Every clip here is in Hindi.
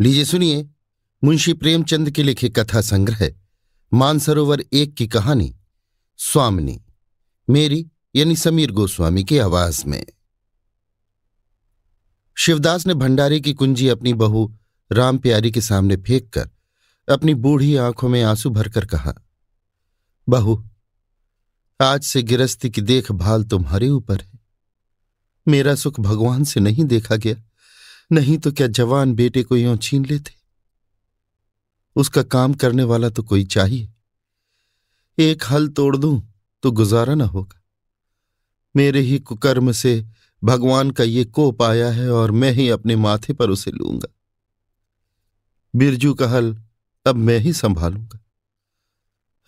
लीजिए सुनिए, मुंशी प्रेमचंद के लिखे कथा संग्रह, मानसरोवर एक की कहानी, स्वामिनी, मेरी यानी समीर गोस्वामी की आवाज़ में। शिवदास ने भंडारे की कुंजी अपनी बहू राम प्यारी के सामने फेंक कर अपनी बूढ़ी आँखों में आँसू भरकर कहा, बहू, आज से गिरस्ती की देखभाल तुम्हारे ऊपर है। मेरा सुख भगवान से नहीं देखा गया। नहीं तो क्या जवान बेटे को यों छीन लेते? उसका काम करने वाला तो कोई चाहिए। एक हल तोड़ दूँ तो गुजारा ना होगा। मेरे ही कुकर्म से भगवान का ये कोप आया है और मैं ही अपने माथे पर उसे लूँगा। बिरजू का हल अब मैं ही संभालूँगा।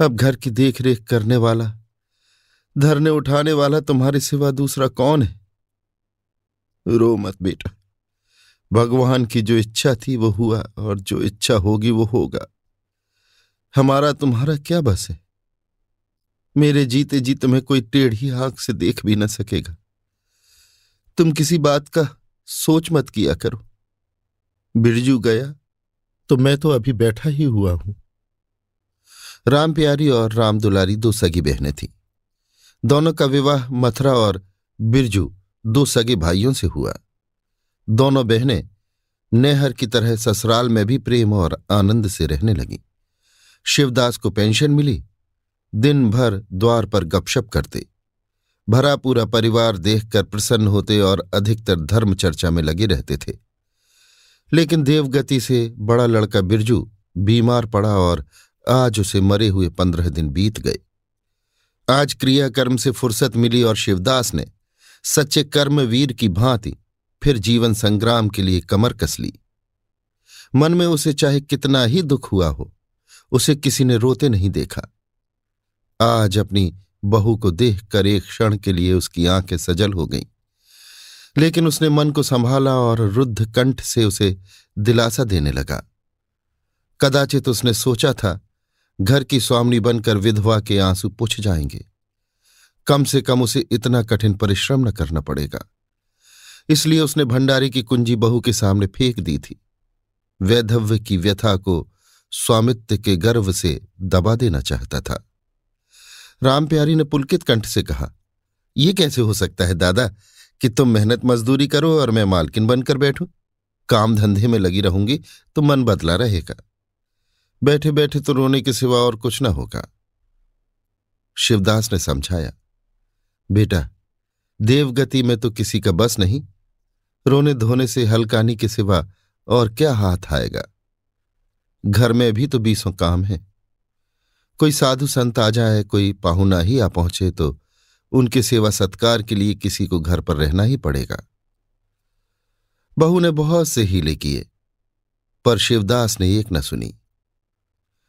अब घर की देखरेख करने वाला, धरने उठाने वाला तुम्हारे सिवा दूसरा कौन है? रो मत बेटा। भगवान की जो इच्छा थी वो हुआ और जो इच्छा होगी वो होगा। हमारा तुम्हारा क्या बस है? मेरे जीते जी तुम्हें कोई टेढ़ी आँख से देख भी न सकेगा। तुम किसी बात का सोच मत किया करो। बिरजू गया तो मैं तो अभी बैठा ही हुआ हूँ। राम प्यारी और राम दुलारी दो सगी बहनें थीं। दोनों का विवाह मथुरा और बिरजू दो सगे भाइयों से हुआ। दोनों बहनें नेहर की तरह ससुराल में भी प्रेम और आनंद से रहने लगीं। शिवदास को पेंशन मिली। दिन भर द्वार पर गपशप करते। भरा पूरा परिवार देखकर प्रसन्न होते और अधिकतर धर्म चर्चा में लगे रहते थे। लेकिन देवगति से बड़ा लड़का बिरजू बीमार पड़ा और आज उसे मरे हुए पंद्रह दिन बीत गए। आज क्रियाकर्म से फुर्सत मिली और शिवदास ने सच्चे कर्मवीर की भांति फिर जीवन संग्राम के लिए कमर कस ली। मन में उसे चाहे कितना ही दुख हुआ हो, उसे किसी ने रोते नहीं देखा। आज अपनी बहू को देख कर एक क्षण के लिए उसकी आँखें सजल हो गईं। लेकिन उसने मन को संभाला और रुद्ध कंठ से उसे दिलासा देने लगा। कदाचित उसने सोचा था, घर की स्वामी बनकर विधवा के आँसू पुछ जाएँगे। कम से कम उसे इतना कठिन परिश्रम न करना पड़ेगा। इसलिए उसने भंडारी की कुंजी बहू के सामने फेंक दी थी। वैधव्य की व्यथा को स्वामित्व के गर्व से दबा देना चाहता था। राम प्यारी ने पुलकित कंठ से कहा यह कैसे हो सकता है दादा कि तुम मेहनत मजदूरी करो और मैं मालकिन बनकर बैठूं? काम धंधे में लगी रहूँगी तो मन बदला रहेगा। बैठे बैठे तो रोने के सिवा और कुछ न होगा। शिवदास ने समझाया, बेटा, देवगति में तो किसी का बस नहीं रोने धोने से हलकानी के सिवा और क्या हाथ आएगा? घर में भी तो बीसों काम है। कोई साधु संत आ जाए, कोई पाहुना ही आ पहुँचे तो उनके सेवा सत्कार के लिए किसी को घर पर रहना ही पड़ेगा। बहू ने बहुत से हीले किए, पर शिवदास ने एक न सुनी।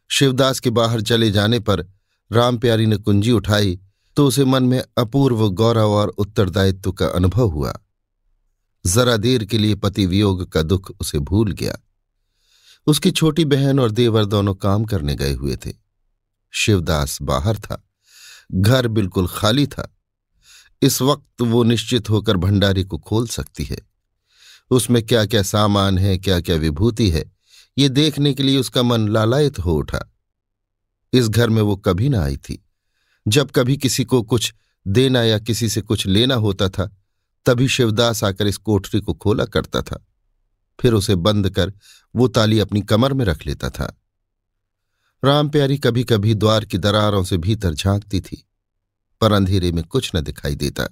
शिवदास के बाहर चले जाने पर राम प्यारी ने कुंजी उठाई तो उसे मन में अपूर्व गौरव और उत्तरदायित्व का अनुभव हुआ। जरा देर के लिए पति वियोग का दुख उसे भूल गया। उसकी छोटी बहन और देवर दोनों काम करने गए हुए थे। शिवदास बाहर था, घर बिल्कुल खाली था। इस वक्त वो निश्चित होकर भंडारी को खोल सकती है। उसमें क्या क्या सामान है क्या क्या विभूति है, ये देखने के लिए उसका मन लालायत हो उठा। इस घर में वो कभी ना आई थी। जब कभी किसी को कुछ देना या किसी से कुछ लेना होता था तभी शिवदास आकर इस कोठरी को खोला करता था। फिर उसे बंद कर वो ताली अपनी कमर में रख लेता था। राम प्यारी कभी कभी द्वार की दरारों से भीतर झांकती थी, पर अंधेरे में कुछ न दिखाई देता।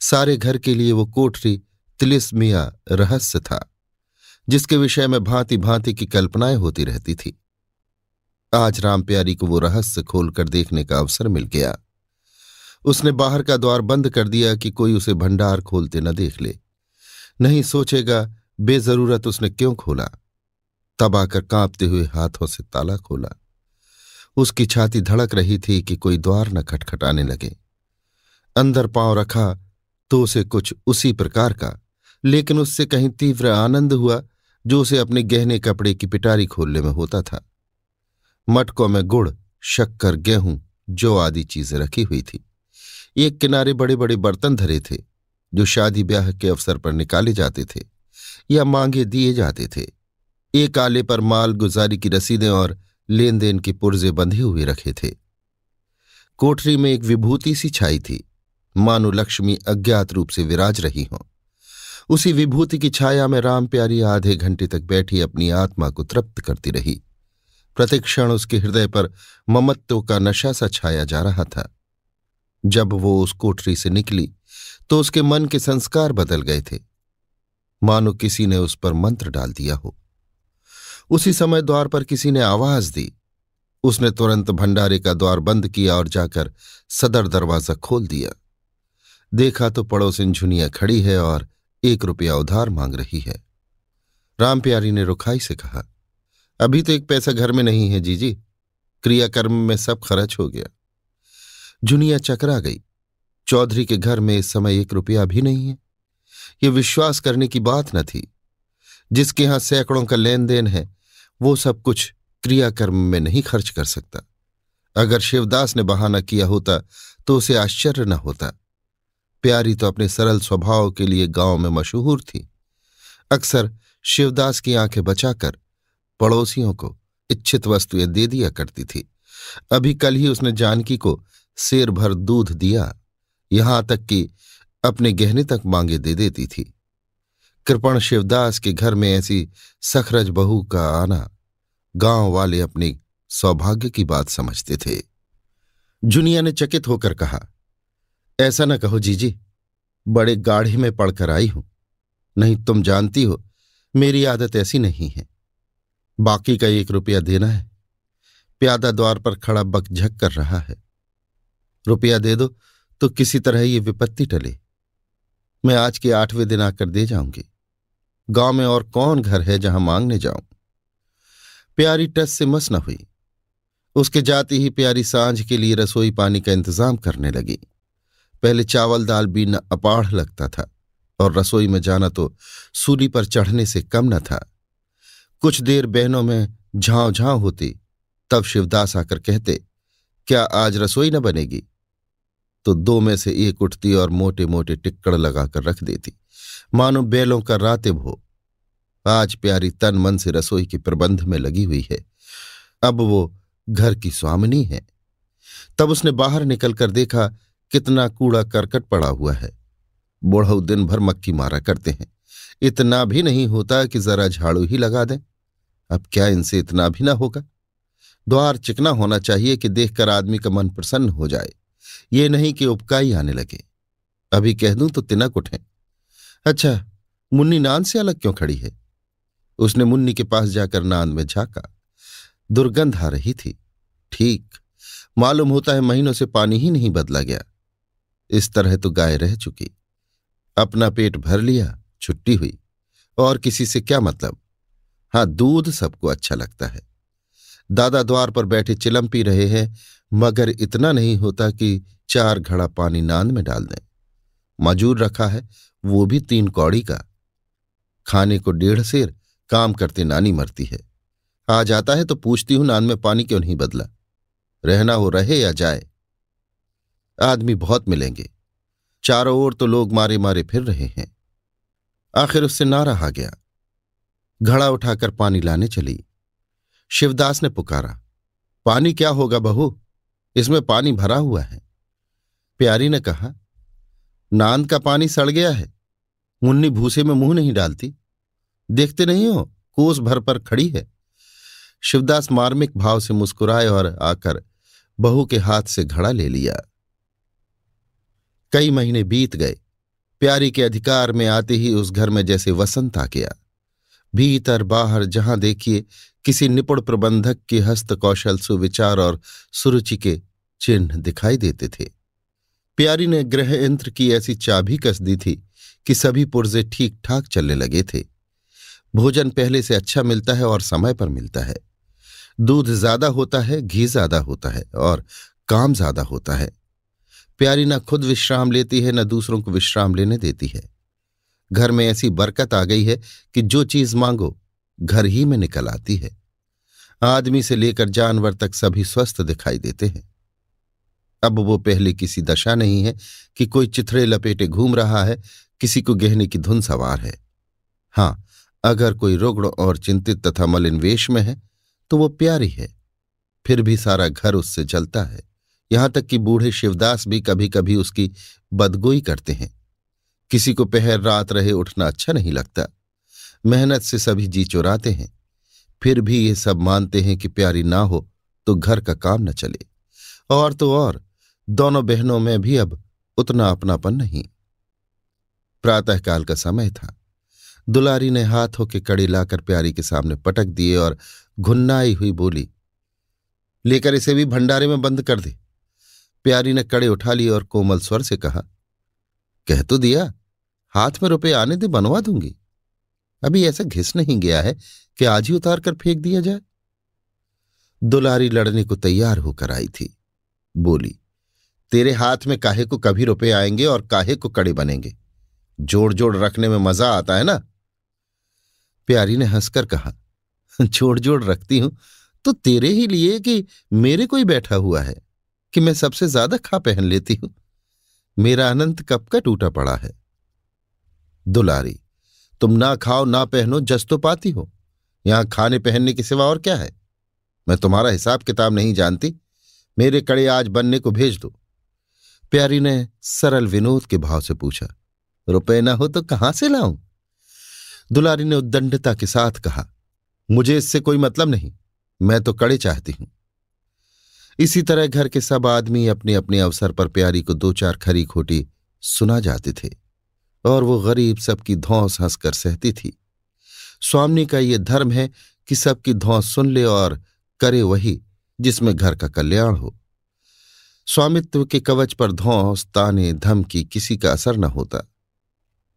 सारे घर के लिए वो कोठरी तिलिस्मिया रहस्य था, जिसके विषय में भांति भांति की कल्पनाएँ होती रहती थी। आज राम प्यारी को वो रहस्य खोलकर देखने का अवसर मिल गया। उसने बाहर का द्वार बंद कर दिया कि कोई उसे भंडार खोलते न देख ले। नहीं सोचेगा, बेजरूरत उसने क्यों खोला? तब आकर कांपते हुए हाथों से ताला खोला। उसकी छाती धड़क रही थी कि कोई द्वार न खटखटाने लगे। अंदर पाँव रखा तो उसे कुछ उसी प्रकार का, लेकिन उससे कहीं तीव्र आनंद हुआ जो उसे अपने गहने कपड़े की पिटारी खोलने में होता था। मटकों में गुड़, शक्कर, गेहूँ, जो आदि चीज़ें रखी हुई थी। एक किनारे बड़े बड़े बर्तन धरे थे, जो शादी ब्याह के अवसर पर निकाले जाते थे या मांगे दिए जाते थे। एक आले पर माल गुजारी की रसीदें और लेन देन के पुर्जे बंधे हुए रखे थे। कोठरी में एक विभूति सी छाई थी। मानो लक्ष्मी अज्ञात रूप से विराज रही हो। उसी विभूति की छाया में राम प्यारी आधे घंटे तक बैठी अपनी आत्मा को तृप्त करती रही। प्रतिक्षण उसके हृदय पर ममत्व का नशा सा छाया जा रहा था। जब वो उस कोठरी से निकली तो उसके मन के संस्कार बदल गए थे। मानो किसी ने उस पर मंत्र डाल दिया हो। उसी समय द्वार पर किसी ने आवाज़ दी। उसने तुरंत भंडारे का द्वार बंद किया और जाकर सदर दरवाज़ा खोल दिया। देखा तो पड़ोसिन झुनिया खड़ी है और एक रुपया उधार मांग रही है। राम प्यारी ने रुखाई से कहा, अभी तो एक पैसा घर में नहीं है, जीजी। क्रियाकर्म में सब खर्च हो गया। जुनिया चकरा गई। चौधरी के घर में इस समय एक रुपया भी नहीं है। ये विश्वास करने की बात न थी। जिसके यहाँ सैकड़ों का लेन देन है, वो सब कुछ क्रियाकर्म में नहीं खर्च कर सकता। अगर शिवदास ने बहाना किया होता तो उसे आश्चर्य न होता। प्यारी तो अपने सरल स्वभाव के लिए गाँव में मशहूर थी। अक्सर शिवदास की आँखें बचाकर पड़ोसियों को इच्छित वस्तुएँ दे दिया करती थी। अभी कल ही उसने जानकी को शेर भर दूध दिया, यहाँ तक कि अपने गहने तक मांगे दे देती थी। कृपण शिवदास के घर में ऐसी सखरज बहू का आना गाँव वाले अपनी सौभाग्य की बात समझते थे। जुनिया ने चकित होकर कहा, ऐसा न कहो जीजी, बड़े गाढ़े में पढ़कर आई हूँ। नहीं, तुम जानती हो, मेरी आदत ऐसी नहीं है। बाकी का एक रुपया देना है। प्यादा द्वार पर खड़ा बकझक कर रहा है। रुपया दे दो तो किसी तरह ये विपत्ति टले। मैं आज के आठवें दिन आकर दे जाऊँगी। गाँव में और कौन घर है जहाँ मांगने जाऊँ? प्यारी टस से मस न हुई। उसके जाते ही प्यारी साँझ के लिए रसोई पानी का इंतज़ाम करने लगी। पहले चावल दाल बीना अपाढ़ लगता था, और रसोई में जाना तो सूली पर चढ़ने से कम न था। कुछ देर बहनों में झांव झांव होती, तब शिवदास आकर कहते क्या आज रसोई न बनेगी? तो दो में से एक उठती और मोटे मोटे टिक्कड़ लगाकर रख देती। मानो बैलों का रातिब हो। आज प्यारी तन मन से रसोई के प्रबंध में लगी हुई है। अब वो घर की स्वामिनी है। तब उसने बाहर निकलकर देखा, कितना कूड़ा करकट पड़ा हुआ है। बूढ़ऊ दिन भर मक्की मारा करते हैं। इतना भी नहीं होता कि जरा झाड़ू ही लगा दें। अब क्या इनसे इतना भी ना होगा? द्वार चिकना होना चाहिए कि देखकर आदमी का मन प्रसन्न हो जाए। ये नहीं कि उपकाई आने लगे। अभी कह दूँ तो तिनक उठे। अच्छा मुन्नी नान से अलग क्यों खड़ी है? उसने मुन्नी के पास जाकर नांद में झाका। दुर्गंध आ रही थी। ठीक, मालूम होता है महीनों से पानी ही नहीं बदला गया। इस तरह तो गाय रह चुकी। अपना पेट भर लिया, छुट्टी हुई। और किसी से क्या मतलब? हाँ, दूध सबको अच्छा लगता है। दादा द्वार पर बैठे चिलम पी रहे हैं, मगर इतना नहीं होता कि चार घड़ा पानी नांद में डाल दें। मजूर रखा है, वो भी तीन कौड़ी का। खाने को डेढ़ सेर काम करते नानी मरती है। आ जाता है तो पूछती हूँ नान में पानी क्यों नहीं बदला? रहना हो रहे या जाए? आदमी बहुत मिलेंगे। चारों ओर तो लोग मारे मारे फिर रहे हैं। आखिर उससे ना रहा गया। घड़ा उठाकर पानी लाने चली। शिवदास ने पुकारा, पानी क्या होगा बहू? इसमें पानी भरा हुआ है। प्यारी ने कहा, नांद का पानी सड़ गया है, मुन्नी भूसे में मुँह नहीं डालती। देखते नहीं हो, कोस भर पर खड़ी है। शिवदास मार्मिक भाव से मुस्कुराए और आकर बहू के हाथ से घड़ा ले लिया। कई महीने बीत गए, प्यारी के अधिकार में आते ही उस घर में जैसे वसंत आ गया। भीतर बाहर जहाँ देखिए किसी निपुण प्रबंधक के हस्त कौशल सुविचार और सुरुचि के चिन्ह दिखाई देते थे। प्यारी ने गृह यंत्र की ऐसी चाबी कस दी थी कि सभी पुर्जे ठीक ठाक चलने लगे थे। भोजन पहले से अच्छा मिलता है और समय पर मिलता है। दूध ज़्यादा होता है, घी ज़्यादा होता है और काम ज़्यादा होता है। प्यारी न खुद विश्राम लेती है, न दूसरों को विश्राम लेने देती है। घर में ऐसी बरकत आ गई है कि जो चीज़ मांगो, घर ही में निकल आती है। आदमी से लेकर जानवर तक सभी स्वस्थ दिखाई देते हैं। अब वो पहले किसी दशा नहीं है कि कोई चिथड़े लपेटे घूम रहा है, किसी को गहने की धुन सवार है। हाँ अगर कोई रुग्ण और चिंतित तथा मलिन वेश में है तो वो प्यारी है। फिर भी सारा घर उससे चलता है। यहाँ तक कि बूढ़े शिवदास भी कभी कभी उसकी बदगोई करते हैं। किसी को पहर रात रहे उठना अच्छा नहीं लगता। मेहनत से सभी जी चुराते हैं। फिर भी ये सब मानते हैं कि प्यारी ना हो तो घर का काम न चले। और तो और, दोनों बहनों में भी अब उतना अपनापन नहीं। प्रातःकाल का समय था। दुलारी ने हाथों के कड़े लाकर प्यारी के सामने पटक दिए और घुन्नाई हुई बोली, लेकर इसे भी भंडारे में बंद कर दे। प्यारी ने कड़े उठा लिए और कोमल स्वर से कहा, कह तो दिया, हाथ में रुपए आने दे, बनवा दूँगी। अभी ऐसा घिस नहीं गया है कि आज ही उतार कर फेंक दिया जाए। दुलारी लड़ने को तैयार होकर आई थी। बोली, तेरे हाथ में काहे को कभी रुपए आएँगे और काहे को कड़े बनेंगे? जोड़ जोड़ रखने में मज़ा आता है ना? प्यारी ने हंसकर कहा जोड़ जोड़ रखती हूँ तो तेरे ही लिए कि मेरे कोई बैठा हुआ है, कि मैं सबसे ज़्यादा खा पहन लेती हूँ। मेरा अनंत कब का टूटा पड़ा है। दुलारी तुम ना खाओ, ना पहनो, जस तो पाती हो। यहाँ खाने पहनने के सिवा और क्या है? मैं तुम्हारा हिसाब किताब नहीं जानती। मेरे कड़े आज बनने को भेज दो। प्यारी ने सरल विनोद के भाव से पूछा, रुपए ना हो तो कहाँ से लाऊं? दुलारी ने उद्दंडता के साथ कहा, मुझे इससे कोई मतलब नहीं, मैं तो कड़े चाहती हूँ। इसी तरह घर के सब आदमी अपने अपने अवसर पर प्यारी को दो चार खरी खोटी सुना जाते थे। और वो गरीब सबकी धौंस हंसकर सहती थी। स्वामी का ये धर्म है कि सबकी धौंस सुन ले और करे वही, जिसमें घर का कल्याण हो। स्वामित्व के कवच पर धौंस, ताने, धमकी किसी का असर न होता।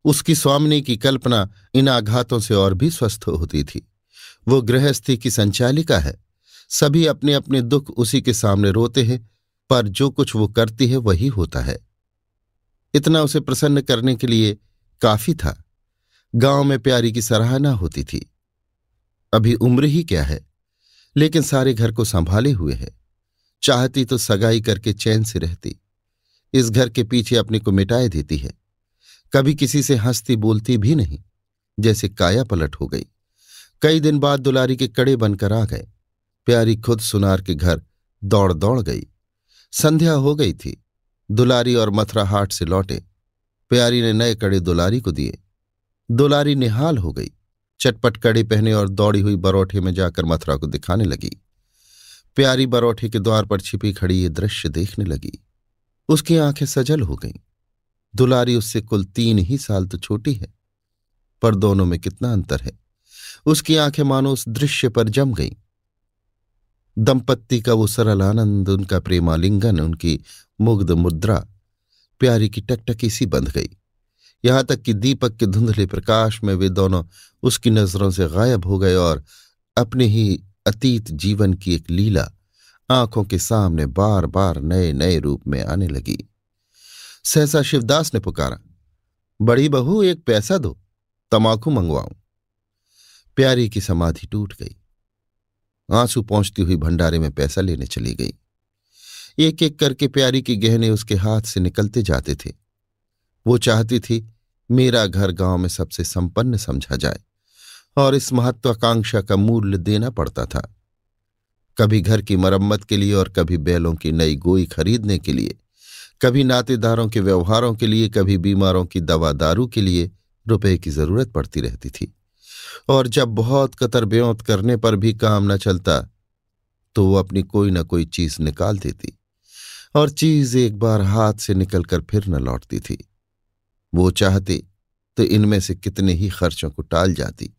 उसकी स्वामिनी की कल्पना इन आघातों से और भी स्वस्थ होती थी। वो गृहस्थी की संचालिका है। सभी अपने अपने दुख उसी के सामने रोते हैं, पर जो कुछ वो करती है वही होता है। इतना उसे प्रसन्न करने के लिए काफ़ी था। गाँव में प्यारी की सराहना होती थी। अभी उम्र ही क्या है? लेकिन सारे घर को संभाले हुए है। चाहती तो सगाई करके चैन से रहती। इस घर के पीछे अपने को मिटाए देती है। कभी किसी से हंसती बोलती भी नहीं, जैसे काया पलट हो गई। कई दिन बाद दुलारी के कड़े बनकर आ गए। प्यारी खुद सुनार के घर दौड़ दौड़ गई। संध्या हो गई थी। दुलारी और मथुरा हाट से लौटे। प्यारी ने नए कड़े दुलारी को दिए। दुलारी निहाल हो गई। चटपट कड़े पहने और दौड़ी हुई बरोठे में जाकर मथुरा को दिखाने लगी। प्यारी बरोठे के द्वार पर छिपी खड़ी ये दृश्य देखने लगी। उसकी आँखें सजल हो गईं। दुलारी उससे कुल तीन ही साल तो छोटी है, पर दोनों में कितना अंतर है। उसकी आँखें मानो उस दृश्य पर जम गईं। दंपत्ति का वो सरल आनंद, उनका प्रेमालिंगन, उनकी मुग्ध मुद्रा प्यारी की टकटकी सी बंध गई। यहाँ तक कि दीपक के धुंधले प्रकाश में वे दोनों उसकी नज़रों से गायब हो गए और अपने ही अतीत जीवन की एक लीला आँखों के सामने बार बार नए नए रूप में आने लगी। सहसा शिवदास ने पुकारा, बड़ी बहू, एक पैसा दो तमाकू मंगवाऊं। प्यारी की समाधि टूट गई। आँसू पहुँचती हुई भंडारे में पैसा लेने चली गई। एक एक करके प्यारी की गहने उसके हाथ से निकलते जाते थे। वो चाहती थी, मेरा घर गाँव में सबसे संपन्न समझा जाए और इस महत्वाकांक्षा का मूल्य देना पड़ता था। कभी घर की मरम्मत के लिए और कभी बैलों की नई गोई खरीदने के लिए, कभी नातेदारों के व्यवहारों के लिए, कभी बीमारों की दवा दारू के लिए रुपए की ज़रूरत पड़ती रहती थी। और जब बहुत कतर ब्योत करने पर भी काम न चलता तो वो अपनी कोई न कोई चीज़ निकाल देती। और चीज़ एक बार हाथ से निकलकर फिर न लौटती थी। वो चाहती तो इनमें से कितने ही खर्चों को टाल जाती,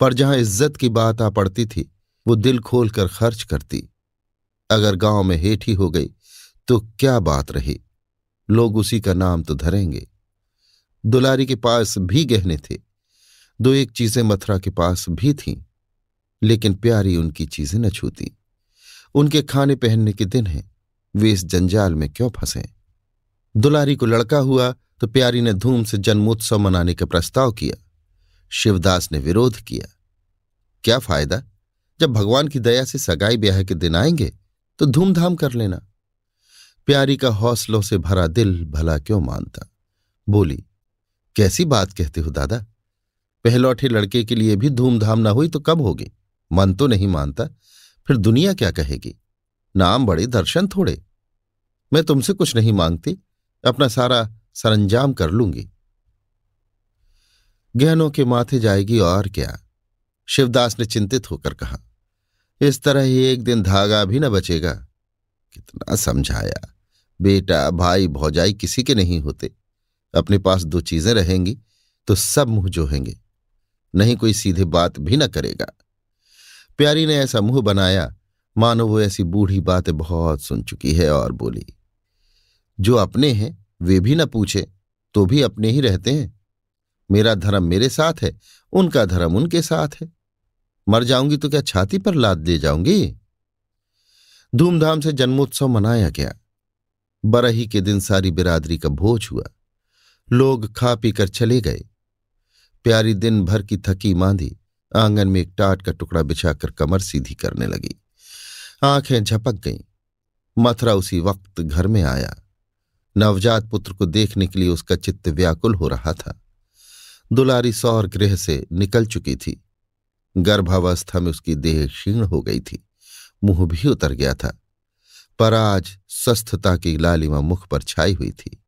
पर जहाँ इज़्ज़त की बात आ पड़ती थी, वो दिल खोलकर खर्च करती। अगर गाँव में हेठी हो गई तो क्या बात रही? लोग उसी का नाम तो धरेंगे। दुलारी के पास भी गहने थे, दो एक चीज़ें मथुरा के पास भी थीं, लेकिन प्यारी उनकी चीज़ें न छूती। उनके खाने पहनने के दिन हैं वे इस जंजाल में क्यों फंसे? दुलारी को लड़का हुआ तो प्यारी ने धूम से जन्मोत्सव मनाने का प्रस्ताव किया। शिवदास ने विरोध किया। क्या फ़ायदा? जब भगवान की दया से सगाई ब्याह के दिन आएँगे तो धूमधाम कर लेना। प्यारी का हौसलों से भरा दिल भला क्यों मानता? बोली, कैसी बात कहते हो दादा? पहलौठे लड़के के लिए भी धूमधाम ना हुई तो कब होगी? मन तो नहीं मानता। फिर दुनिया क्या कहेगी? नाम बड़े दर्शन थोड़े। मैं तुमसे कुछ नहीं मांगती, अपना सारा सरंजाम कर लूँगी। गहनों के माथे जाएगी और क्या? शिवदास ने चिंतित होकर कहा, इस तरह ही एक दिन धागा भी न बचेगा। कितना समझाया। बेटा, भाई, भौजाई किसी के नहीं होते। अपने पास दो चीज़ें रहेंगी तो सब मुँह जोहेंगे। नहीं कोई सीधे बात भी न करेगा। प्यारी ने ऐसा मुँह बनाया मानो वो ऐसी बूढ़ी बातें बहुत सुन चुकी है और बोली, जो अपने हैं, वे भी न पूछे तो भी अपने ही रहते हैं। मेरा धर्म मेरे साथ है, उनका धर्म उनके साथ है। मर जाऊँगी तो क्या छाती पर लाद ले जाऊँगी? धूमधाम से जन्मोत्सव मनाया गया। बरही के दिन सारी बिरादरी का भोज हुआ। लोग खा पीकर चले गए। प्यारी दिन भर की थकी मांदी आँगन में एक टाट का टुकड़ा बिछाकर कमर सीधी करने लगी। आँखें झपक गईं। मथुरा उसी वक्त घर में आया। नवजात पुत्र को देखने के लिए उसका चित्त व्याकुल हो रहा था। दुलारी सौर गृह से निकल चुकी थी। गर्भावस्था में उसकी देह क्षीण हो गई थी। मुँह भी उतर गया था। पर आज स्वस्थता की लालिमा मुख पर छाई हुई थी।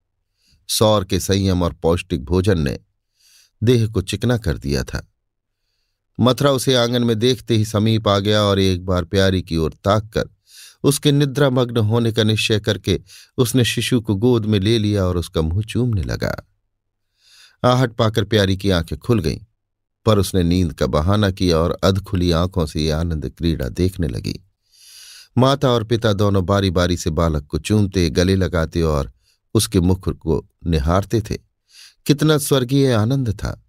सौर के संयम और पौष्टिक भोजन ने देह को चिकना कर दिया था। मथुरा उसे आँगन में देखते ही समीप आ गया और एक बार प्यारी की ओर ताक कर उसके निद्रामग्न होने का निश्चय करके उसने शिशु को गोद में ले लिया और उसका मुँह चूमने लगा। आहट पाकर प्यारी की आँखें खुल गईं, पर उसने नींद का बहाना किया और अधखुली आँखों से ये आनंद क्रीड़ा देखने लगी। माता और पिता दोनों बारी बारी से बालक को चूमते, गले लगाते और उसके मुख को निहारते थे। कितना स्वर्गीय आनंद था।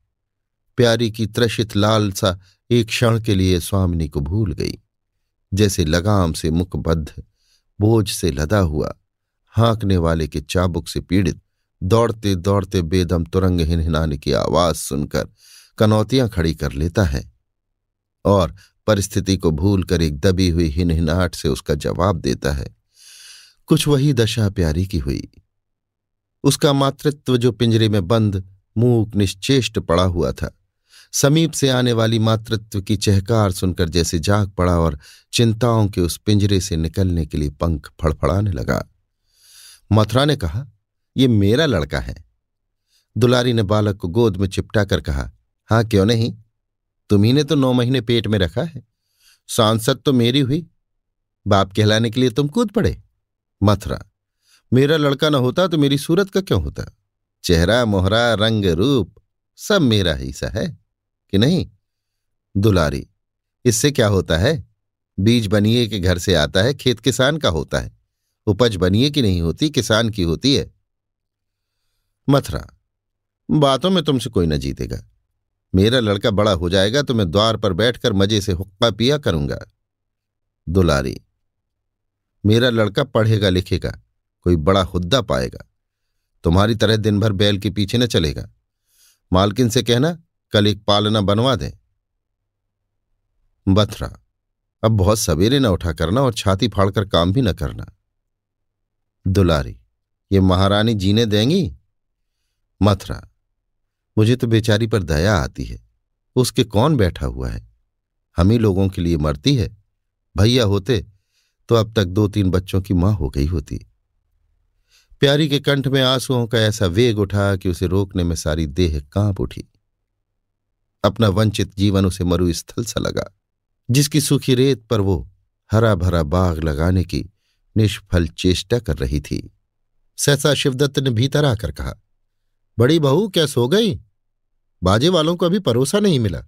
प्यारी की त्रशित लालसा एक क्षण के लिए स्वामिनी को भूल गई। जैसे लगाम से मुखबद्ध, बोझ से लदा हुआ, हाँकने वाले के चाबुक से पीड़ित, दौड़ते दौड़ते बेदम तुरंग हिनहिनाने की आवाज़ सुनकर कनौतियाँ खड़ी कर लेता है। और परिस्थिति को भूलकर एक दबी हुई हिनहिनाहट से उसका जवाब देता है, कुछ वही दशा प्यारी की हुई। उसका मातृत्व जो पिंजरे में बंद, मूक, निश्चेष्ट पड़ा हुआ था। समीप से आने वाली मातृत्व की चहकार सुनकर जैसे जाग पड़ा और चिंताओं के उस पिंजरे से निकलने के लिए पंख फड़फड़ाने लगा। मथुरा ने कहा, ये मेरा लड़का है। दुलारी ने बालक को गोद में चिपटा कर कहा हाँ क्यों नहीं? तुम्ही ने तो नौ महीने पेट में रखा है। सांसद तो मेरी हुई। बाप कहलाने के लिए तुम कूद पड़े। मथुरा, मेरा लड़का ना होता तो मेरी सूरत का क्यों होता? चेहरा, मोहरा, रंग, रूप सब मेरा ही सा है। कि नहीं? दुलारी, इससे क्या होता है? बीज बनिए के घर से आता है, खेत किसान का होता है। उपज बनिए की नहीं होती, किसान की होती है। मथुरा, बातों में तुमसे कोई न जीतेगा। मेरा लड़का बड़ा हो जाएगा तो मैं द्वार पर बैठकर मज़े से हुक्का पिया करूँगा। दुलारी, मेरा लड़का पढ़ेगा लिखेगा, कोई बड़ा हुद्दा पाएगा। तुम्हारी तरह दिन भर बैल के पीछे न चलेगा। मालकिन से कहना कल एक पालना बनवा दें। बथरा, अब बहुत सवेरे न उठा करना और छाती फाड़कर काम भी न करना। दुलारी, ये महारानी जीने देंगी? मथुरा, मुझे तो बेचारी पर दया आती है। उसके कौन बैठा हुआ है? हम ही लोगों के लिए मरती है। भैया होते तो अब तक दो तीन बच्चों की माँ हो गई होती। प्यारी के कंठ में आंसुओं का ऐसा वेग उठा कि उसे रोकने में सारी देह काँप उठी। अपना वंचित जीवन उसे मरुस्थल सा लगा, जिसकी सूखी रेत पर वो हरा भरा बाग लगाने की निष्फल चेष्टा कर रही थी। सहसा शिवदत्त ने भीतर आकर कहा, बड़ी बहू, क्या सो गई? बाजे वालों को अभी परोसा नहीं मिला।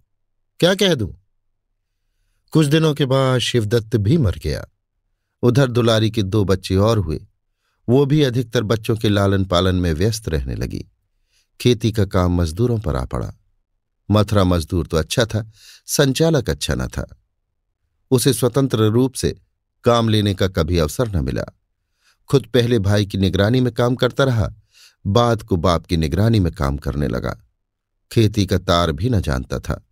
क्या कह दूँ? कुछ दिनों के बाद शिवदत्त भी मर गया। उधर दुलारी के दो बच्चे और हुए। वो भी अधिकतर बच्चों के लालन पालन में व्यस्त रहने लगी। खेती का काम मजदूरों पर आ पड़ा। मथुरा मजदूर तो अच्छा था, संचालक अच्छा न था। उसे स्वतंत्र रूप से काम लेने का कभी अवसर न मिला। खुद पहले भाई की निगरानी में काम करता रहा, बाद को बाप की निगरानी में काम करने लगा। खेती का तार भी न जानता था।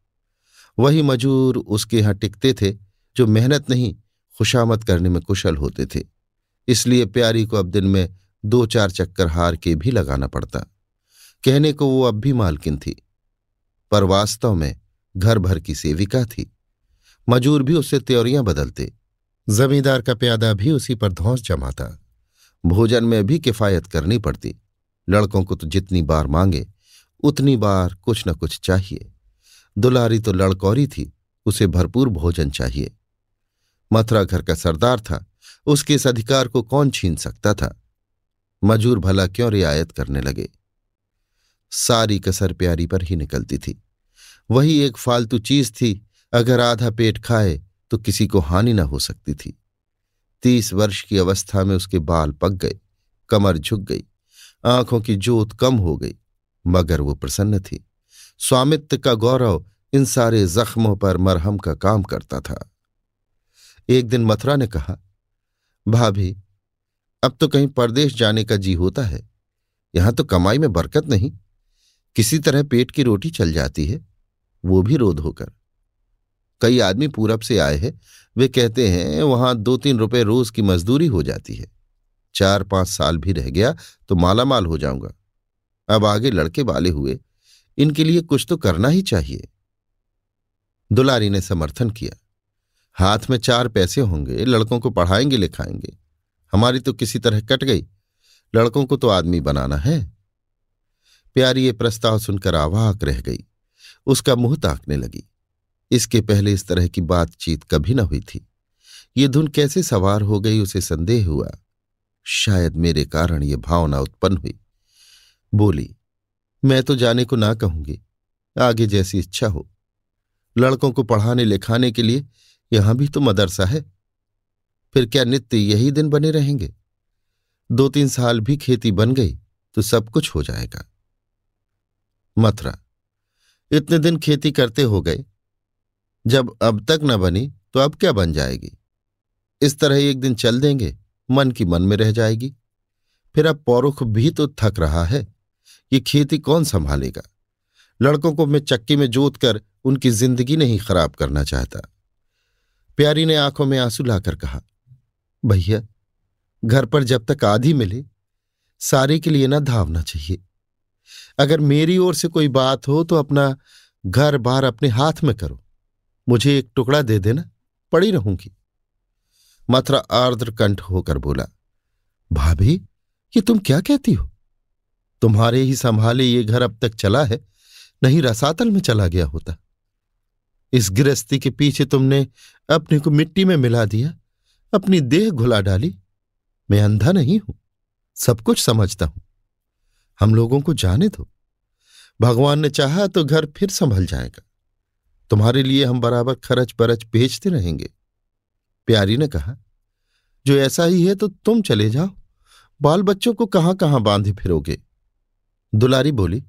वही मजूर उसके यहाँ टिकते थे, जो मेहनत नहीं, खुशामद करने में कुशल होते थे। इसलिए प्यारी को अब दिन में दो चार चक्कर हार के भी लगाना पड़ता। कहने को वो अब भी मालकिन थी। पर वास्तव में घर भर की सेविका थी। मजूर भी उससे त्योरियाँ बदलते। जमींदार का प्यादा भी उसी पर धौस जमाता भोजन में भी किफायत करनी पड़ती। लड़कों को तो जितनी बार मांगे, उतनी बार कुछ न कुछ चाहिए। दुलारी तो लड़कौरी थी, उसे भरपूर भोजन चाहिए। मथुरा घर का सरदार था, उसके इस अधिकार को कौन छीन सकता था? मजूर भला क्यों रियायत करने लगे? सारी कसर प्यारी पर ही निकलती थी। वही एक फालतू चीज़ थी, अगर आधा पेट खाए तो किसी को हानि न हो सकती थी। तीस वर्ष की अवस्था में उसके बाल पक गए, कमर झुक गई, आँखों की जोत कम हो गई, मगर वो प्रसन्न थी। स्वामित्व का गौरव इन सारे जख्मों पर मरहम का काम करता था। एक दिन मथुरा ने कहा, भाभी, अब तो कहीं परदेश जाने का जी होता है। यहाँ तो कमाई में बरकत नहीं। किसी तरह पेट की रोटी चल जाती है, वो भी रोध होकर। कई आदमी पूरब से आए हैं, वे कहते हैं, वहाँ दो तीन रुपए रोज की मजदूरी हो जाती है। चार पाँच साल भी रह गया तो माला माल हो जाऊँगा। अब आगे लड़के वाले हुए, इनके लिए कुछ तो करना ही चाहिए। दुलारी ने समर्थन किया। हाथ में चार पैसे होंगे, लड़कों को पढ़ाएँगे लिखाएँगे हमारी तो किसी तरह कट गई। लड़कों को तो आदमी बनाना है। प्यारी ये प्रस्ताव सुनकर आवाक रह गई। उसका मुँह ताकने लगी। इसके पहले इस तरह की बातचीत कभी न हुई थी। ये धुन कैसे सवार हो गई उसे संदेह हुआ। शायद मेरे कारण ये भावना उत्पन्न हुई। बोली, मैं तो जाने को ना कहूँगी। आगे जैसी इच्छा हो। लड़कों को पढ़ाने लिखाने के लिए यहाँ भी तो मदरसा है। फिर क्या नित्य यही दिन बने रहेंगे? दो तीन साल भी खेती बन गई तो सब कुछ हो जाएगा। मथुरा इतने दिन खेती करते हो गए। जब अब तक न बनी तो अब क्या बन जाएगी? इस तरह एक दिन चल देंगे, मन की मन में रह जाएगी। फिर अब पौरुख भी तो थक रहा है ये खेती कौन संभालेगा। लड़कों को मैं चक्की में जोत कर उनकी ज़िंदगी नहीं खराब करना चाहता। प्यारी ने आँखों में आँसू लाकर कहा, भैया, घर पर जब तक आधी मिले, सारे के लिए ना धावना चाहिए। अगर मेरी ओर से कोई बात हो तो अपना घर बार अपने हाथ में करो। मुझे एक टुकड़ा दे देना, पड़ी रहूँगी। मथुरा आर्द्र कंठ होकर बोला, भाभी, ये तुम क्या कहती हो? तुम्हारे ही संभाले ये घर अब तक चला है, नहीं रसातल में चला गया होता। इस गृहस्थी के पीछे तुमने अपने को मिट्टी में मिला दिया, अपनी देह घुला डाली। मैं अंधा नहीं हूँ, सब कुछ समझता हूँ। हम लोगों को जाने दो। भगवान ने चाहा तो घर फिर संभल जाएगा। तुम्हारे लिए हम बराबर खर्च बरच भेजते रहेंगे। प्यारी ने कहा, जो ऐसा ही है तो तुम चले जाओ। बाल बच्चों को कहाँ कहाँ बांधे फिरोगे? दुलारी बोली,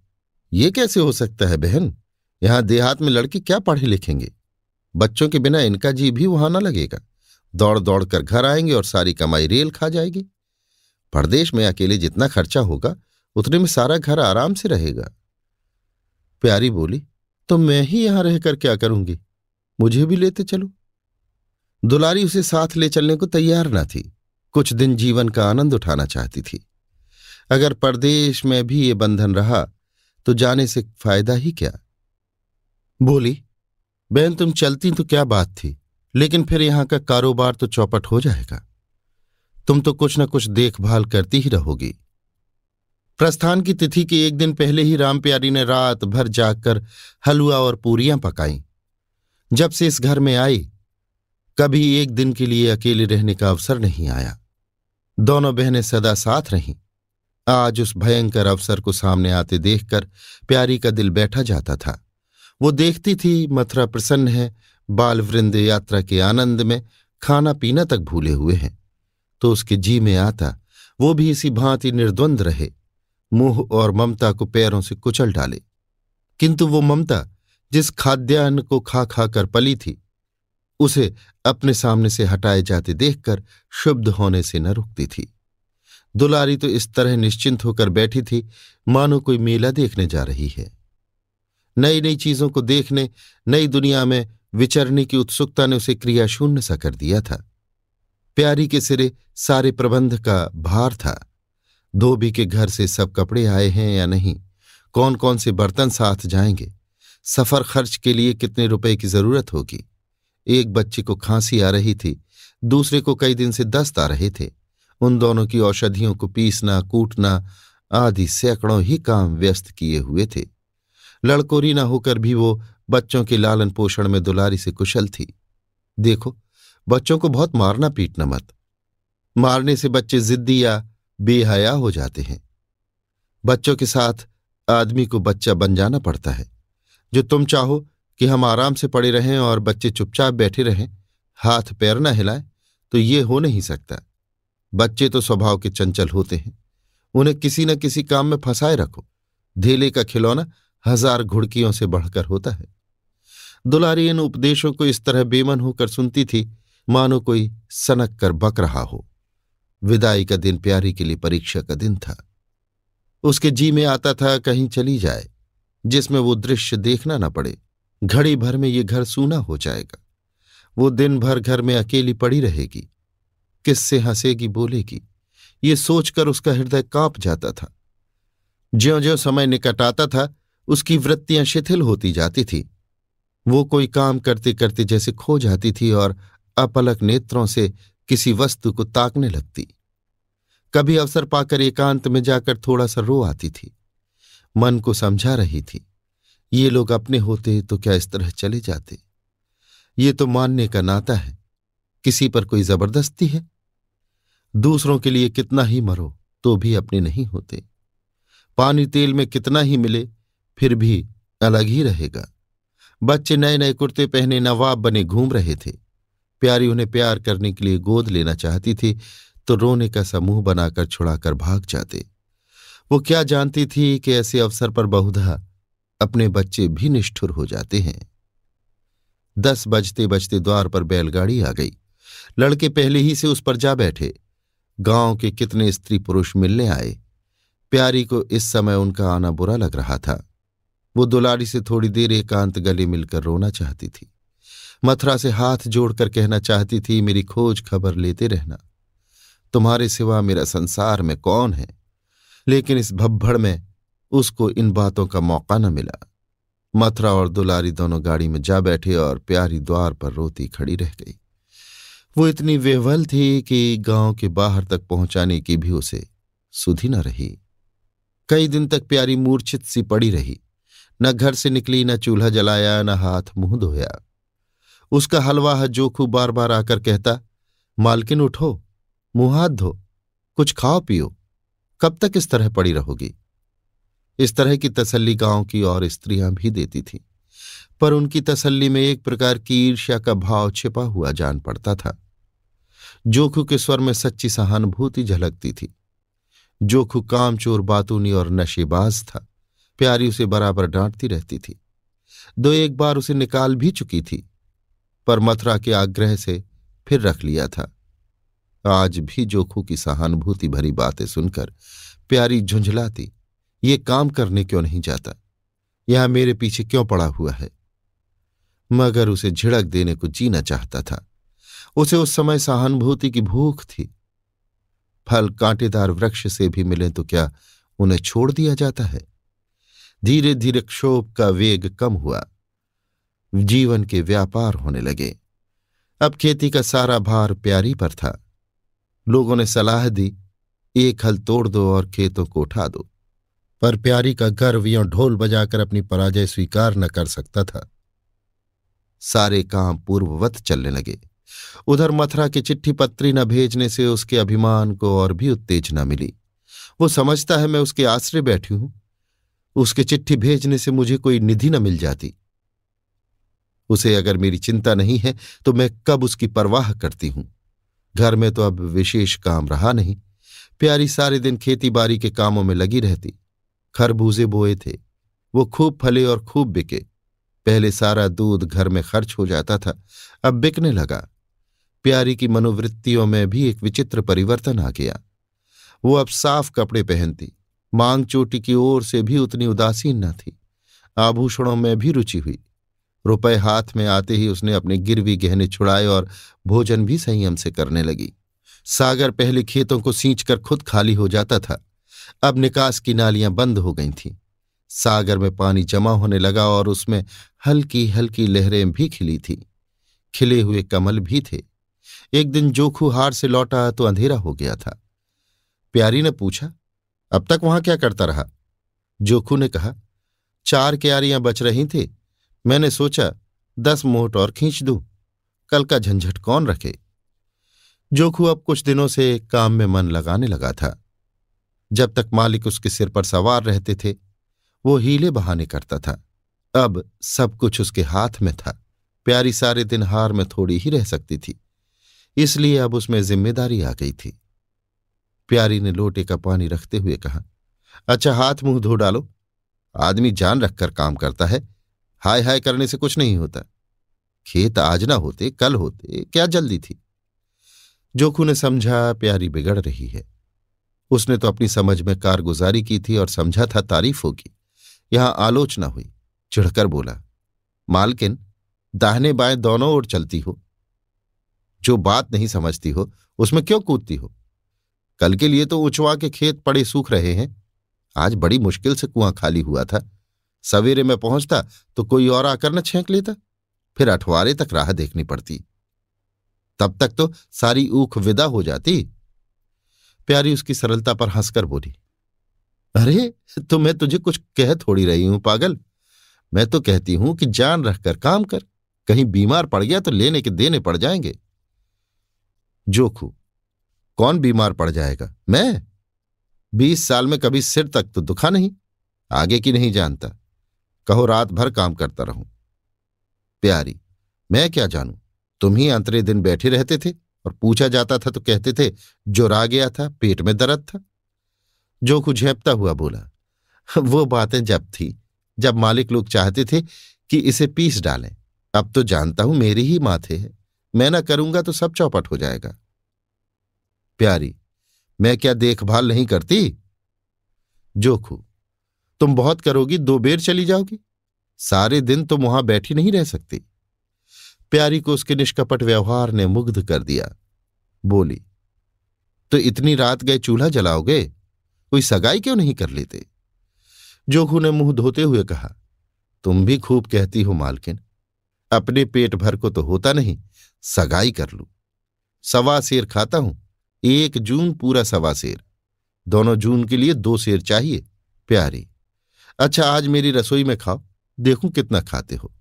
ये कैसे हो सकता है बहन? यहाँ देहात में लड़के क्या पढ़े लिखेंगे? बच्चों के बिना इनका जी भी वहाँ ना लगेगा। दौड़ दौड़ कर घर आएँगे और सारी कमाई रेल खा जाएगी। परदेश में अकेले जितना खर्चा होगा उतने में सारा घर आराम से रहेगा। प्यारी बोली तो मैं ही यहाँ रहकर क्या करूँगी? मुझे भी लेते चलो। दुलारी उसे साथ ले चलने को तैयार ना थी। कुछ दिन जीवन का आनंद उठाना चाहती थी। अगर परदेश में भी ये बंधन रहा तो जाने से फ़ायदा ही क्या? बोली, बहन, तुम चलती तो क्या बात थी, लेकिन फिर यहाँ का कारोबार तो चौपट हो जाएगा। तुम तो कुछ न कुछ देखभाल करती ही रहोगी। प्रस्थान की तिथि के एक दिन पहले ही राम प्यारी ने रात भर जागकर हलवा और पूरियाँ पकाई। जब से इस घर में आई, कभी एक दिन के लिए अकेले रहने का अवसर नहीं आया। दोनों बहनें सदा साथ रहीं। आज उस भयंकर अवसर को सामने आते देखकर प्यारी का दिल बैठा जाता था। वो देखती थी, मथुरा प्रसन्न है बाल वृंद यात्रा के आनंद में खाना पीना तक भूले हुए हैं। तो उसके जी में आता, वो भी इसी भांति निर्द्वंद रहे। मुँह और ममता को पैरों से कुचल डाले। किंतु वो ममता, जिस खाद्यान्न को खा खा कर पली थी, उसे अपने सामने से हटाए जाते देखकर शुद्ध होने से न रुकती थी। दुलारी तो इस तरह निश्चिंत होकर बैठी थी, मानो कोई मेला देखने जा रही है। नई नई चीज़ों को देखने, नई दुनिया में विचरने की उत्सुकता ने उसे क्रियाशून्य सा कर दिया था। प्यारी के सिरे सारे प्रबंध का भार था। धोबी के घर से सब कपड़े आए हैं या नहीं? कौन कौन से बर्तन साथ जाएँगे? सफ़र खर्च के लिए कितने रुपए की ज़रूरत होगी? एक बच्चे को खांसी आ रही थी, दूसरे को कई दिन से दस्त आ रहे थे। उन दोनों की औषधियों को पीसना, कूटना आदि सैकड़ों ही काम व्यस्त किए हुए थे। लड़कोरी न होकर भी वो बच्चों के लालन पोषण में दुलारी से कुशल थी। देखो, बच्चों को बहुत मारना पीटना मत। मारने से बच्चे जिद्दी या बेहया हो जाते हैं। बच्चों के साथ आदमी को बच्चा बन जाना पड़ता है। जो तुम चाहो कि हम आराम से पड़े रहें और बच्चे चुपचाप बैठे रहें, हाथ पैर न हिलाएँ तो ये हो नहीं सकता। बच्चे तो स्वभाव के चंचल होते हैं। उन्हें किसी न किसी काम में फंसाए रखो। धेले का खिलौना हज़ार घुड़कियों से बढ़कर होता है। दुलारी इन उपदेशों को इस तरह बेमन होकर सुनती थी, मानो कोई सनक कर बक रहा हो। विदाई का दिन प्यारी के लिए परीक्षा का दिन था। उसके जी में आता था, कहीं चली जाए, जिसमें वो दृश्य देखना न पड़े। घड़ी भर में ये घर सूना हो जाएगा। वो दिन भर घर में अकेली पड़ी रहेगी। किससे हंसेगी, बोलेगी। ये सोचकर उसका हृदय काँप जाता था। ज्यो ज्यो समय निकट आता था, उसकी वृत्तियाँ शिथिल होती जाती थी। वो कोई काम करते करते जैसे खो जाती थी और अपलक नेत्रों से किसी वस्तु को ताकने लगती। कभी अवसर पाकर एकांत में जाकर थोड़ा सा रो आती थी। मन को समझा रही थी, ये लोग अपने होते तो क्या इस तरह चले जाते? ये तो मानने का नाता है, किसी पर कोई ज़बरदस्ती है? दूसरों के लिए कितना ही मरो तो भी अपने नहीं होते। पानी तेल में कितना ही मिले, फिर भी अलग ही रहेगा। बच्चे नए नए कुर्ते पहने नवाब बने घूम रहे थे। प्यारी उन्हें प्यार करने के लिए गोद लेना चाहती थी तो रोने का समूह बनाकर छुड़ाकर भाग जाते। वो क्या जानती थी कि ऐसे अवसर पर बहुधा अपने बच्चे भी निष्ठुर हो जाते हैं। दस बजते बजते द्वार पर बैलगाड़ी आ गई। लड़के पहले ही से उस पर जा बैठे। गाँव के कितने स्त्री पुरुष मिलने आए। प्यारी को इस समय उनका आना बुरा लग रहा था। वो दुलारी से थोड़ी देर एकांत गले मिलकर रोना चाहती थी। मथुरा से हाथ जोड़कर कहना चाहती थी, मेरी खोज खबर लेते रहना। तुम्हारे सिवा मेरा संसार में कौन है? लेकिन इस भब्भड़ में उसको इन बातों का मौका न मिला। मथुरा और दुलारी दोनों गाड़ी में जा बैठे और प्यारी द्वार पर रोती खड़ी रह गई। वो इतनी वेवल थी कि गाँव के बाहर तक पहुँचाने की भी उसे सुधी न रही। कई दिन तक प्यारी मूर्छित सी पड़ी रही। न घर से निकली, न चूल्हा जलाया, न हाथ मुँह धोया। उसका हलवा जोखू बार बार आकर कहता, मालकिन उठो, मुँह हाथ धो, कुछ खाओ पियो, कब तक इस तरह पड़ी रहोगी? इस तरह की तसल्ली गाँव की और स्त्रियाँ भी देती थीं, पर उनकी तसल्ली में एक प्रकार की ईर्ष्या का भाव छिपा हुआ जान पड़ता था। जोखू के स्वर में सच्ची सहानुभूति झलकती थी। जोखू कामचोर, बातूनी और नशेबाज था, प्यारी उसे बराबर डांटती रहती थी। दो एक बार उसे निकाल भी चुकी थी पर मथुरा के आग्रह से फिर रख लिया था। आज भी जोखू की सहानुभूति भरी बातें सुनकर प्यारी झुंझलाती, ये काम करने क्यों नहीं जाता? यह मेरे पीछे क्यों पड़ा हुआ है? मगर उसे झिड़क देने को जीना चाहता था। उसे उस समय सहानुभूति की भूख थी। फल कांटेदार वृक्ष से भी मिले तो क्या उन्हें छोड़ दिया जाता है? धीरे धीरे क्षोभ का वेग कम हुआ। जीवन के व्यापार होने लगे। अब खेती का सारा भार प्यारी पर था। लोगों ने सलाह दी, एक हल तोड़ दो और खेतों को उठा दो। पर प्यारी का गर्व यों ढोल बजाकर अपनी पराजय स्वीकार न कर सकता था। सारे काम पूर्ववत चलने लगे। उधर मथुरा की चिट्ठी पत्री न भेजने से उसके अभिमान को और भी उत्तेजना मिली। वो समझता है मैं उसके आश्रय बैठी हूँ। उसके चिट्ठी भेजने से मुझे कोई निधि न मिल जाती। उसे अगर मेरी चिंता नहीं है तो मैं कब उसकी परवाह करती हूँ? घर में तो अब विशेष काम रहा नहीं। प्यारी सारे दिन खेती बाड़ी के कामों में लगी रहती। खरबूजे बोए थे। वो खूब फले और खूब बिके। पहले सारा दूध घर में खर्च हो जाता था, अब बिकने लगा। प्यारी की मनोवृत्तियों में भी एक विचित्र परिवर्तन आ गया। वो अब साफ़ कपड़े पहनती। मांग चोटी की ओर से भी उतनी उदासीन न थी। आभूषणों में भी रुचि हुई। रुपए हाथ में आते ही उसने अपने गिरवी गहने छुड़ाए और भोजन भी संयम से करने लगी। सागर पहले खेतों को सींच कर खुद खाली हो जाता था। अब निकास की नालियाँ बंद हो गई थीं। सागर में पानी जमा होने लगा और उसमें हल्की हल्की लहरें भी खिली थी। खिले हुए कमल भी थे। एक दिन जोखू हार से लौटा तो अंधेरा हो गया था। प्यारी ने पूछा, अब तक वहाँ क्या करता रहा? जोखू ने कहा, चार क्यारियाँ बच रही थी। मैंने सोचा, दस मोट और खींच दूँ। कल का झंझट कौन रखे? जोखू अब कुछ दिनों से काम में मन लगाने लगा था। जब तक मालिक उसके सिर पर सवार रहते थे, वो हीले बहाने करता था। अब सब कुछ उसके हाथ में था। प्यारी सारे दिन हार में थोड़ी ही रह सकती थी। इसलिए अब उसमें ज़िम्मेदारी आ गई थी। प्यारी ने लोटे का पानी रखते हुए कहा अच्छा हाथ मुँह धो डालो। आदमी जान रखकर काम करता है। हाय हाय करने से कुछ नहीं होता। खेत आज ना होते, कल होते, क्या जल्दी थी। जोखू ने समझा, प्यारी बिगड़ रही है। उसने तो अपनी समझ में कारगुजारी की थी और समझा था तारीफ़ होगी। यहाँ आलोचना हुई, चिढ़कर बोला, मालकिन, दाहने बाएँ दोनों ओर चलती हो। जो बात नहीं समझती हो, उसमें क्यों कूदती हो? कल के लिए तो उचवा के खेत पड़े सूख रहे हैं। आज बड़ी मुश्किल से कुआँ खाली हुआ था। सवेरे में पहुँचता तो कोई और आकर न छेंक लेता। फिर अठवारे तक राह देखनी पड़ती। तब तक तो सारी ऊख विदा हो जाती। प्यारी उसकी सरलता पर हंसकर बोली, अरे तो मैं तुझे कुछ कह थोड़ी रही हूँ, पागल। मैं तो कहती हूँ कि जान रखकर काम कर। कहीं बीमार पड़ गया तो लेने के देने पड़ जाएँगे। जोखू, कौन बीमार पड़ जाएगा? मैं? बीस साल में कभी सिर तक तो दुखा नहीं। आगे की नहीं जानता। कहो, रात भर काम करता रहूँ। प्यारी, मैं क्या जानू? तुम ही अंतरे दिन बैठे रहते थे और पूछा जाता था तो कहते थे जो रा गया था, पेट में दर्द था। जो कुछ झेपता हुआ बोला, वो बातें जब थी, जब मालिक लोग चाहते थे कि इसे पीस डालें, अब तो जानता हूँ मेरी ही माथे है। मैं ना करूँगा तो सब चौपट हो जाएगा। प्यारी, मैं क्या देखभाल नहीं करती? जोखू तुम बहुत करोगी, दो बेर चली जाओगी। सारे दिन तुम वहाँ बैठी नहीं रह सकती। प्यारी को उसके निष्कपट व्यवहार ने मुग्ध कर दिया। बोली तो इतनी रात गए चूल्हा जलाओगे? कोई सगाई क्यों नहीं कर लेते? जोखू ने मुँह धोते हुए कहा, तुम भी खूब कहती हो मालकिन। अपने पेट भर को तो होता नहीं, सगाई कर लू। सवा शेर खाता हूँ, एक जून पूरा सवा शेर। दोनों जून के लिए दो शेर चाहिए, प्यारी। अच्छा आज मेरी रसोई में खाओ। देखूँ कितना खाते हो।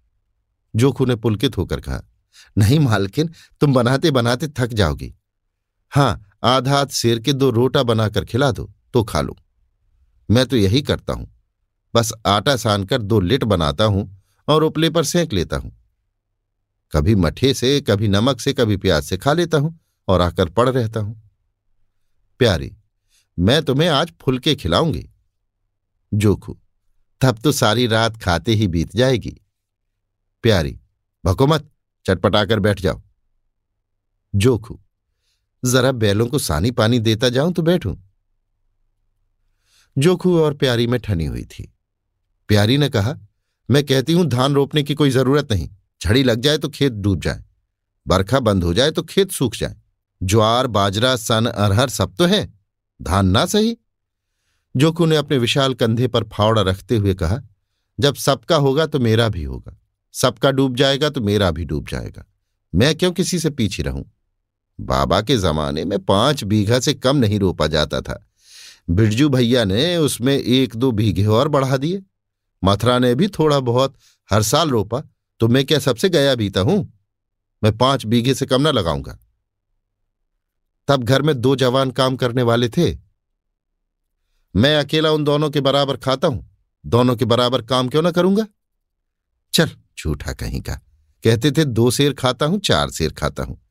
जोखू ने पुलकित होकर कहा, नहीं मालकिन, तुम बनाते बनाते थक जाओगी। हाँ आधा आध शेर के दो रोटा बनाकर खिला दो तो खा लो। मैं तो यही करता हूँ। बस आटा सान कर दो लिट बनाता हूँ और उपले पर सेंक लेता हूँ। कभी मठे से, कभी नमक से, कभी प्याज से खा लेता हूँ और आकर पड़ रहता हूँ। प्यारी, मैं तुम्हें आज फुलके खिलाऊँगी। जोखू तब तो सारी रात खाते ही बीत जाएगी। प्यारी, भको मत चटपटाकर बैठ जाओ। जोखू, जरा बैलों को सानी पानी देता जाऊँ तो बैठूं। जोखू और प्यारी में ठनी हुई थी। प्यारी ने कहा, मैं कहती हूँ, धान रोपने की कोई ज़रूरत नहीं। झड़ी लग जाए तो खेत डूब जाए। बरखा बंद हो जाए तो खेत सूख जाए। ज्वार, बाजरा, सन, अरहर सब तो है। धान ना सही जोकू ने अपने विशाल कंधे पर फावड़ा रखते हुए कहा, जब सबका होगा तो मेरा भी होगा। सबका डूब जाएगा तो मेरा भी डूब जाएगा। मैं क्यों किसी से पीछे रहूँ? बाबा के जमाने में पाँच बीघा से कम नहीं रोपा जाता था। बिरजू भैया ने उसमें एक दो बीघे और बढ़ा दिए। मथुरा ने भी थोड़ा बहुत हर साल रोपा तो मैं क्या सबसे गया बीता हूँ? मैं पाँच बीघे से कम ना लगाऊँगा। तब घर में दो जवान काम करने वाले थे। मैं अकेला उन दोनों के बराबर खाता हूँ। दोनों के बराबर काम क्यों ना करूँगा? चल, झूठा कहीं का। कहते थे, दो शेर खाता हूँ, चार शेर खाता हूँ।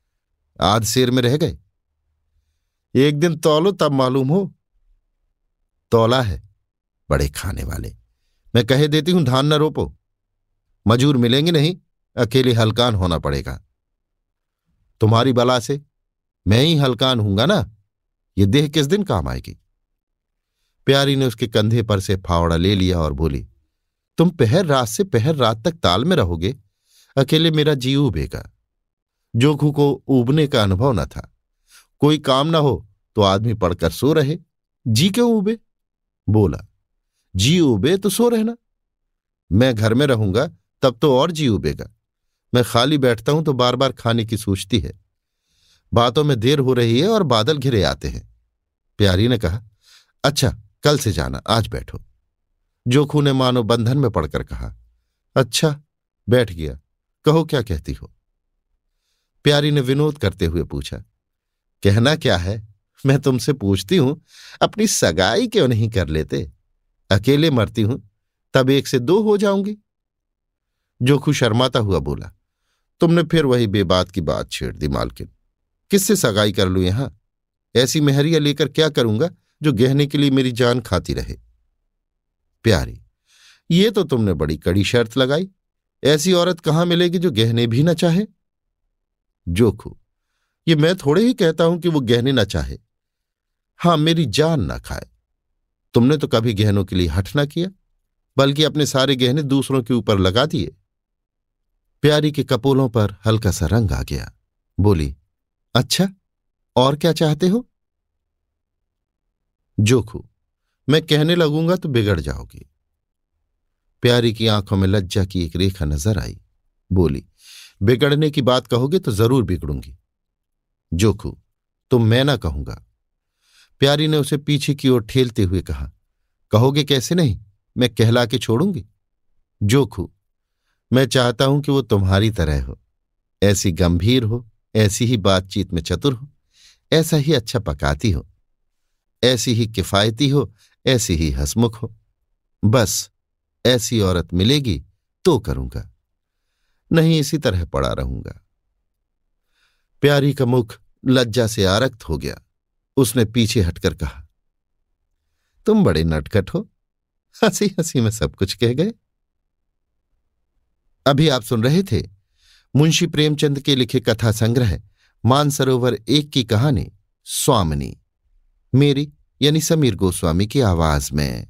आध शेर में रह गए। एक दिन तौलो, तब मालूम हो, तौला है, बड़े खाने वाले। मैं कहे देती हूँ, धान न रोपो। मजूर मिलेंगे नहीं, अकेले हलकान होना पड़ेगा। तुम्हारी बला से मैं ही हलकान हूँगा ना? ये देह किस दिन काम आएगी? प्यारी ने उसके कंधे पर से फावड़ा ले लिया और बोली, तुम पहर रात से पहर रात तक ताल में रहोगे। अकेले मेरा जी उबेगा। जोखू को उबने का अनुभव न था। कोई काम ना हो तो आदमी पढ़कर सो रहे। जी क्यों उबे? बोला, जी उबे तो सो रहना। मैं घर में रहूँगा तब तो और जी उबेगा। मैं खाली बैठता हूँ तो बार बार खाने की सोचती है। बातों में देर हो रही है और बादल घिरे आते हैं। प्यारी ने कहा अच्छा कल से जाना, आज बैठो। जोखू ने मानो बंधन में पड़कर कहा अच्छा बैठ गया। कहो क्या कहती हो? प्यारी ने विनोद करते हुए पूछा, कहना क्या है? मैं तुमसे पूछती हूँ, अपनी सगाई क्यों नहीं कर लेते? अकेले मरती हूँ, तब एक से दो हो जाऊँगी? जोखू शर्माता हुआ बोला, तुमने फिर वही बेबात की बात छेड़ दी, मालकिन। किससे सगाई कर लू यहाँ? ऐसी मेहरिया लेकर क्या करूँगा? जो गहने के लिए मेरी जान खाती रहे। प्यारी, ये तो तुमने बड़ी कड़ी शर्त लगाई। ऐसी औरत कहाँ मिलेगी जो गहने भी ना चाहे? जोखू, ये मैं थोड़े ही कहता हूँ कि वो गहने ना चाहे। हाँ, मेरी जान ना खाए। तुमने तो कभी गहनों के लिए हट ना किया, बल्कि अपने सारे गहने दूसरों के ऊपर लगा दिए। प्यारी के कपोलों पर हल्का सा रंग आ गया। बोली अच्छा और क्या चाहते हो? जोखू मैं कहने लगूँगा तो बिगड़ जाओगी। प्यारी की आँखों में लज्जा की एक रेखा नज़र आई। बोली, बिगड़ने की बात कहोगे तो ज़रूर बिगड़ूँगी। जोखू तुम मैं ना कहूँगा। प्यारी ने उसे पीछे की ओर ठेलते हुए कहा, कहोगे कैसे नहीं? मैं कहला के छोड़ूँगी? जोखू मैं चाहता हूँ कि वो तुम्हारी तरह हो। ऐसी गंभीर हो, ऐसी ही बातचीत में चतुर हो, ऐसा ही अच्छा पकाती हो। ऐसी ही किफायती हो, ऐसी ही हसमुख हो। बस, ऐसी औरत मिलेगी तो करूँगा। नहीं इसी तरह पड़ा रहूँगा। प्यारी का मुख लज्जा से आरक्त हो गया। उसने पीछे हटकर कहा, तुम बड़े नटखट हो। हँसी हँसी में सब कुछ कह गए। अभी आप सुन रहे थे मुंशी प्रेमचंद के लिखे कथा संग्रह, मानसरोवर एक की कहानी, स्वामिनी। मेरी यानी समीर गोस्वामी की आवाज़ में।